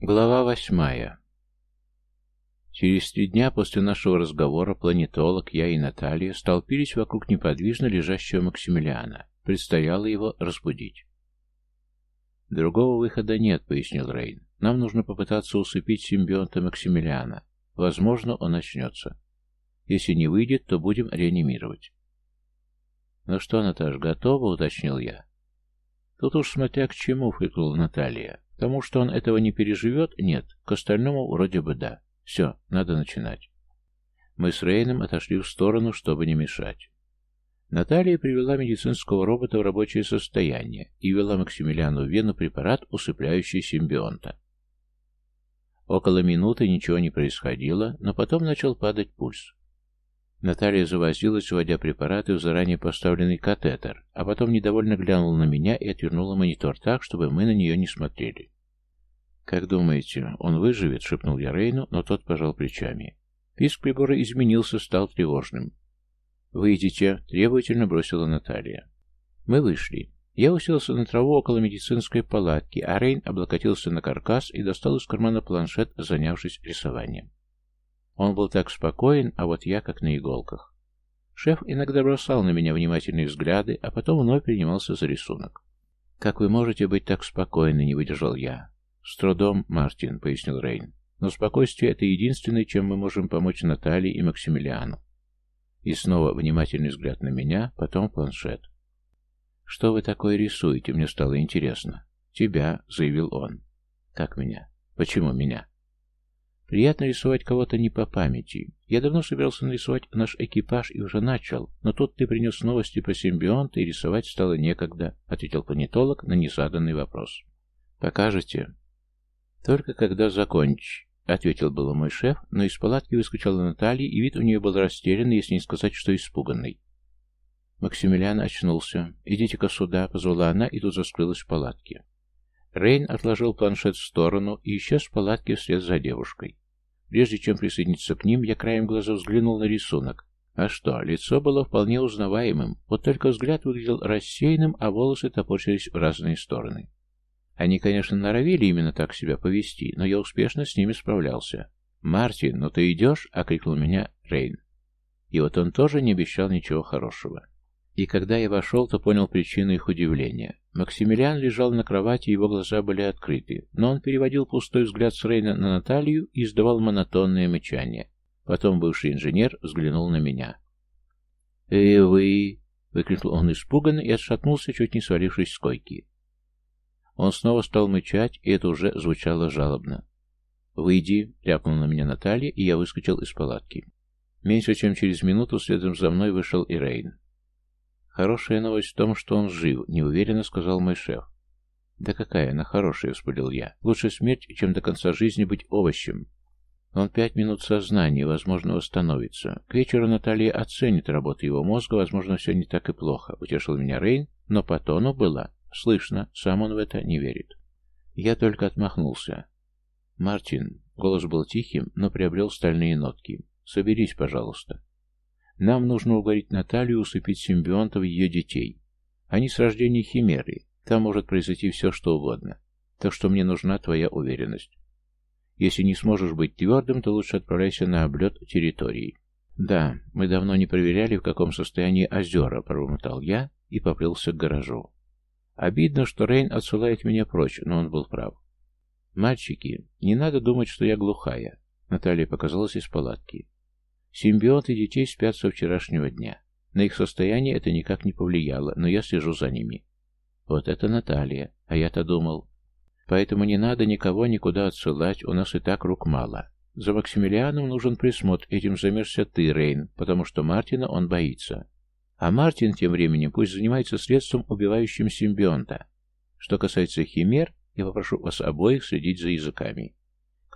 Глава восьмая. Через три дня после нашего разговора планетолог, я и Наталья столпились вокруг неподвижно лежащего Максимилиана. Предстояло его разбудить. «Другого выхода нет», — пояснил Рейн. «Нам нужно попытаться усыпить симбионта Максимилиана. Возможно, он очнется. Если не выйдет, то будем реанимировать». «Ну что, Наташ, готова?» — уточнил я. «Тут уж смотря к чему», — фыркнула Наталья. Тому, что он этого не переживет, нет. К остальному вроде бы да. Все, надо начинать. Мы с Рейном отошли в сторону, чтобы не мешать. Наталья привела медицинского робота в рабочее состояние и ввела Максимилиану в вену препарат, усыпляющий симбионта. Около минуты ничего не происходило, но потом начал падать пульс. Наталья завозилась, вводя препараты в заранее поставленный катетер, а потом недовольно глянула на меня и отвернула монитор так, чтобы мы на нее не смотрели. «Как думаете, он выживет?» — шепнул я Рейну, но тот пожал плечами. Писк прибора изменился, стал тревожным. «Выйдите», — требовательно бросила Наталья. Мы вышли. Я уселся на траву около медицинской палатки, а Рейн облокотился на каркас и достал из кармана планшет, занявшись рисованием. Он был так спокоен, а вот я как на иголках. Шеф иногда бросал на меня внимательные взгляды, а потом вновь принимался за рисунок. «Как вы можете быть так спокойны?» — не выдержал я. «С трудом, Мартин», — пояснил Рейн. «Но спокойствие — это единственное, чем мы можем помочь Наталье и Максимилиану». И снова внимательный взгляд на меня, потом планшет. «Что вы такое рисуете?» — мне стало интересно. «Тебя», — заявил он. «Как меня? Почему меня?» Приятно рисовать кого-то не по памяти. Я давно собирался нарисовать наш экипаж и уже начал, но тут ты принес новости про симбионта и рисовать стало некогда, ответил планетолог на незаданный вопрос. Покажете? Только когда закончишь, ответил было мой шеф, но из палатки выскочила Наталья, и вид у нее был растерянный, если не сказать, что испуганный. Максимилиан очнулся. «Идите-ка сюда», — позвала она, и тут заскрылась в палатке. Рейн отложил планшет в сторону и исчез в палатке вслед за девушкой. Прежде чем присоединиться к ним, я краем глаза взглянул на рисунок. А что, лицо было вполне узнаваемым, вот только взгляд выглядел рассеянным, а волосы топорщились в разные стороны. Они, конечно, норовили именно так себя повести, но я успешно с ними справлялся. «Мартин, ну ты идешь?» — окрикнул меня Рейн. И вот он тоже не обещал ничего хорошего. И когда я вошел, то понял причину их удивления. Максимилиан лежал на кровати, его глаза были открыты, но он переводил пустой взгляд с Рейна на Наталью и издавал монотонное мычание. Потом бывший инженер взглянул на меня. «Э, вы...» — выкрикнул он испуганно и отшатнулся, чуть не свалившись с койки. Он снова стал мычать, и это уже звучало жалобно. «Выйди!» — ляпнула на меня Наталья, и я выскочил из палатки. Меньше чем через минуту следом за мной вышел и Рейн. «Хорошая новость в том, что он жив», — неуверенно сказал мой шеф. «Да какая она хорошая», — вспылил я. «Лучше смерть, чем до конца жизни быть овощем». Он пять минут сознания, возможно, восстановится. К вечеру Наталья оценит работу его мозга, возможно, все не так и плохо. Утешил меня Рейн, но по тону было. Слышно, сам он в это не верит. Я только отмахнулся. «Мартин», — голос был тихим, но приобрел стальные нотки. «Соберись, пожалуйста. Нам нужно уговорить Наталью усыпить симбионтов ее детей. Они с рождения химеры. Там может произойти все, что угодно. Так что мне нужна твоя уверенность. Если не сможешь быть твердым, то лучше отправляйся на облет территории. Да, мы давно не проверяли, в каком состоянии озера, пробормотал я и поплелся к гаражу. Обидно, что Рейн отсылает меня прочь, но он был прав. «Мальчики, не надо думать, что я глухая», — Наталья показалась из палатки. Симбионты детей спят со вчерашнего дня. На их состояние это никак не повлияло, но я слежу за ними. Вот это Наталья, а я-то думал. Поэтому не надо никого никуда отсылать, у нас и так рук мало. За Максимилианом нужен присмотр, этим займешься ты, Рейн, потому что Мартина он боится. А Мартин тем временем пусть занимается средством, убивающим симбионта. Что касается химер, я попрошу вас обоих следить за языками.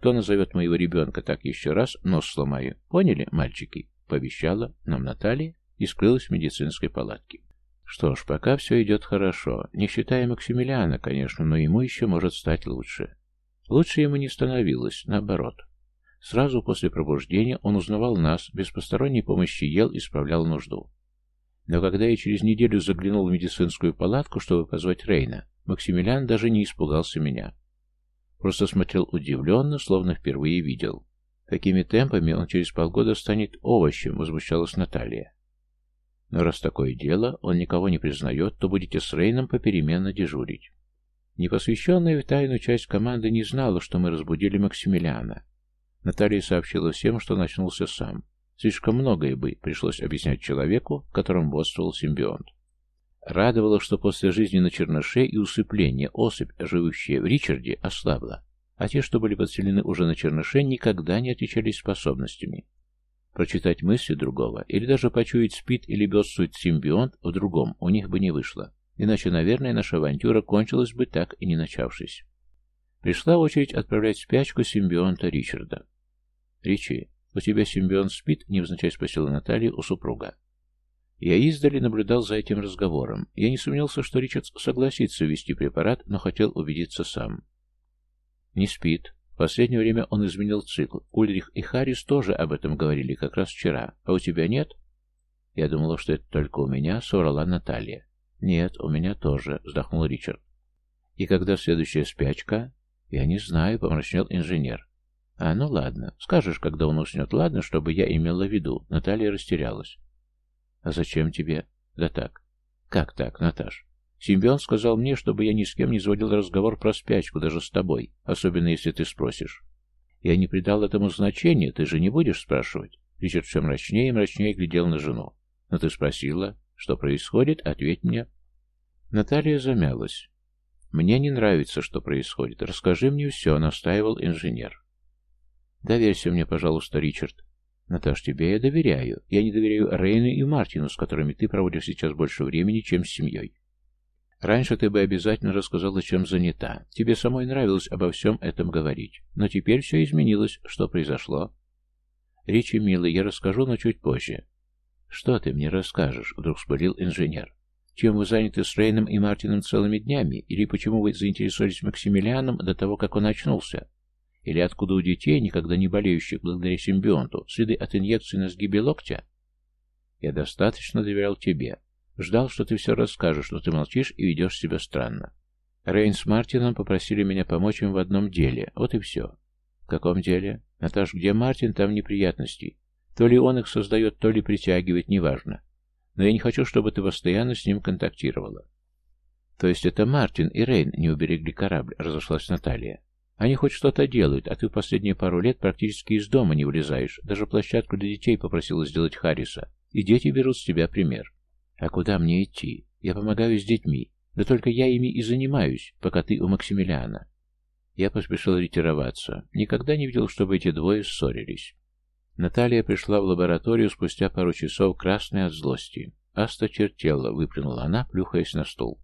Кто назовет моего ребенка так еще раз, нос сломаю. Поняли, мальчики?» Пообещала нам Наталья и скрылась в медицинской палатке. Что ж, пока все идет хорошо. Не считая Максимилиана, конечно, но ему еще может стать лучше. Лучше ему не становилось, наоборот. Сразу после пробуждения он узнавал нас, без посторонней помощи ел и справлял нужду. Но когда я через неделю заглянул в медицинскую палатку, чтобы позвать Рейна, Максимилиан даже не испугался меня. Просто смотрел удивленно, словно впервые видел. Такими темпами он через полгода станет овощем, возмущалась Наталья. Но раз такое дело, он никого не признает, то будете с Рейном попеременно дежурить. Непосвященная в тайну часть команды не знала, что мы разбудили Максимилиана. Наталья сообщила всем, что начнулся сам. Слишком многое бы пришлось объяснять человеку, в котором бодствовал симбионт. Радовало, что после жизни на черноше и усыпления особь, живущая в Ричарде, ослабла, а те, что были подселены уже на черноше, никогда не отличались способностями. Прочитать мысли другого, или даже почуять спит или бедствует симбионт в другом, у них бы не вышло. Иначе, наверное, наша авантюра кончилась бы так и не начавшись. Пришла очередь отправлять спячку симбионта Ричарда. «Ричи, у тебя симбионт спит?» — невзначай спросила Наталья у супруга. Я издали наблюдал за этим разговором. Я не сомневался, что Ричард согласится ввести препарат, но хотел убедиться сам. Не спит. В последнее время он изменил цикл. Ульрих и Харрис тоже об этом говорили как раз вчера. А у тебя нет? Я думала, что это только у меня, соврала Наталья. «Нет, у меня тоже», — вздохнул Ричард. «И когда следующая спячка?» «Я не знаю», — помрачнел инженер. «А, ну ладно. Скажешь, когда он уснет, ладно, чтобы я имела в виду». Наталья растерялась. «А зачем тебе?» «Да так». «Как так, Наташ?» «Симбион сказал мне, чтобы я ни с кем не заводил разговор про спячку, даже с тобой, особенно если ты спросишь». «Я не придал этому значения, ты же не будешь спрашивать?» Ричард все мрачнее и мрачнее глядел на жену. «Но ты спросила?» Что происходит? Ответь мне. Наталья замялась. Мне не нравится, что происходит. Расскажи мне все, настаивал инженер. Доверься мне, пожалуйста, Ричард. Наташ, тебе я доверяю. Я не доверяю Рейну и Мартину, с которыми ты проводишь сейчас больше времени, чем с семьей. Раньше ты бы обязательно рассказала, чем занята. Тебе самой нравилось обо всем этом говорить. Но теперь все изменилось. Что произошло? Ричи, милый, я расскажу, но чуть позже. «Что ты мне расскажешь?» — вдруг вспылил инженер. «Чем вы заняты с Рейном и Мартином целыми днями? Или почему вы заинтересовались Максимилианом до того, как он очнулся? Или откуда у детей, никогда не болеющих благодаря симбионту, следы от инъекции на сгибе локтя? Я достаточно доверял тебе. Ждал, что ты все расскажешь, но ты молчишь и ведешь себя странно. Рейн с Мартином попросили меня помочь им в одном деле. Вот и все. В каком деле? Наташ, где Мартин, там неприятности. То ли он их создает, то ли притягивает, неважно. Но я не хочу, чтобы ты постоянно с ним контактировала. То есть это Мартин и Рейн не уберегли корабль, разошлась Наталья. Они хоть что-то делают, а ты в последние пару лет практически из дома не вылезаешь. Даже площадку для детей попросила сделать Харриса. И дети берут с тебя пример. А куда мне идти? Я помогаю с детьми. Да только я ими и занимаюсь, пока ты у Максимилиана. Я поспешил ретироваться. Никогда не видел, чтобы эти двое ссорились. Наталья пришла в лабораторию спустя пару часов, красная от злости. Аста чертела, выплюнула она, плюхаясь на стул.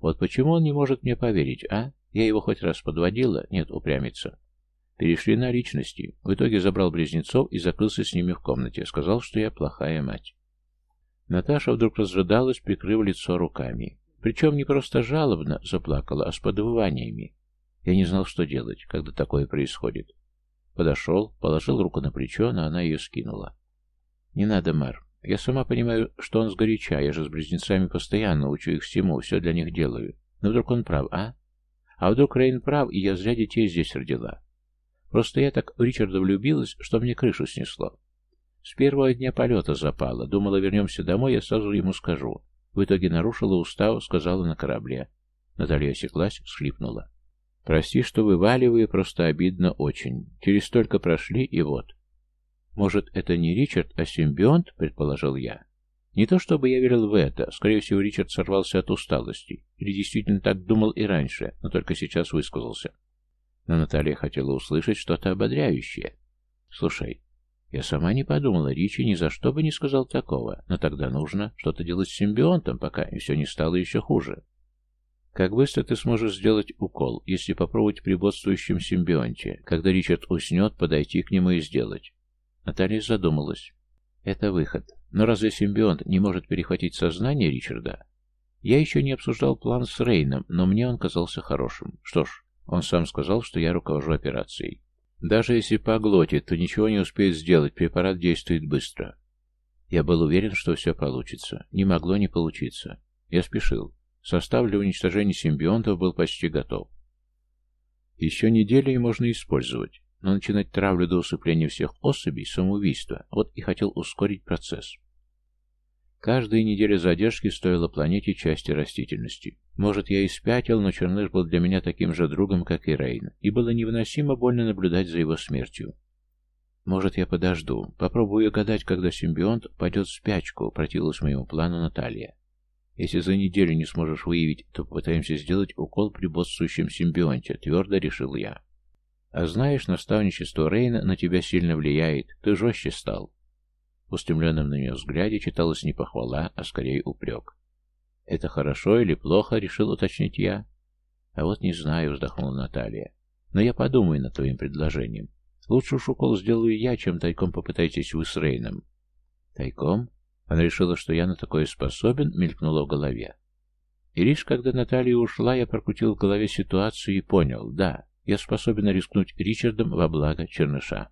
Вот почему он не может мне поверить, а? Я его хоть раз подводила? Нет, упрямится. Перешли на личности. В итоге забрал близнецов и закрылся с ними в комнате. Сказал, что я плохая мать. Наташа вдруг разрыдалась, прикрыв лицо руками. Причем не просто жалобно заплакала, а с подвываниями. Я не знал, что делать, когда такое происходит. Подошел, положил руку на плечо, но она ее скинула. «Не надо, мэр. Я сама понимаю, что он сгоряча. Я же с близнецами постоянно учу их всему, все для них делаю. Но вдруг он прав, а? А вдруг Рейн прав, и я зря детей здесь родила? Просто я так в Ричарда влюбилась, что мне крышу снесло. С первого дня полета запала. Думала, вернемся домой, я сразу ему скажу. В итоге нарушила устав, сказала на корабле. Наталья осеклась, всхлипнула. Прости, что вываливаю, просто обидно очень. Через столько прошли, и вот. Может, это не Ричард, а симбионт, предположил я. Не то чтобы я верил в это, скорее всего, Ричард сорвался от усталости, или действительно так думал и раньше, но только сейчас высказался. Но Наталья хотела услышать что-то ободряющее. Слушай, я сама не подумала, Ричи ни за что бы не сказал такого, но тогда нужно что-то делать с симбионтом, пока все не стало еще хуже. Как быстро ты сможешь сделать укол, если попробовать при бодствующем симбионте, когда Ричард уснет, подойти к нему и сделать? Наталья задумалась. Это выход. Но разве симбионт не может перехватить сознание Ричарда? Я еще не обсуждал план с Рейном, но мне он казался хорошим. Что ж, он сам сказал, что я руковожу операцией. Даже если поглотит, то ничего не успеет сделать, препарат действует быстро. Я был уверен, что все получится. Не могло не получиться. Я спешил. Состав для уничтожения симбионтов был почти готов. Еще неделю и можно использовать, но начинать травлю до усыпления всех особей, самоубийства, вот и хотел ускорить процесс. Каждая неделя задержки стоила планете части растительности. Может, я и спятил, но Черныш был для меня таким же другом, как и Рейн, и было невыносимо больно наблюдать за его смертью. Может, я подожду, попробую гадать, когда симбионт пойдет в спячку, противилась моему плану Наталья. Если за неделю не сможешь выявить, то попытаемся сделать укол при боссующем симбионте, твердо решил я. А знаешь, наставничество Рейна на тебя сильно влияет, ты жестче стал. В устремленном на нее взгляде читалась не похвала, а скорее упрек. «Это хорошо или плохо?» — решил уточнить я. «А вот не знаю», — вздохнула Наталья. «Но я подумаю над твоим предложением. Лучше уж укол сделаю я, чем тайком попытайтесь вы с Рейном». «Тайком?» Она решила, что я на такое способен, мелькнула в голове. И лишь когда Наталья ушла, я прокрутил в голове ситуацию и понял, да, я способен рискнуть Ричардом во благо Черныша.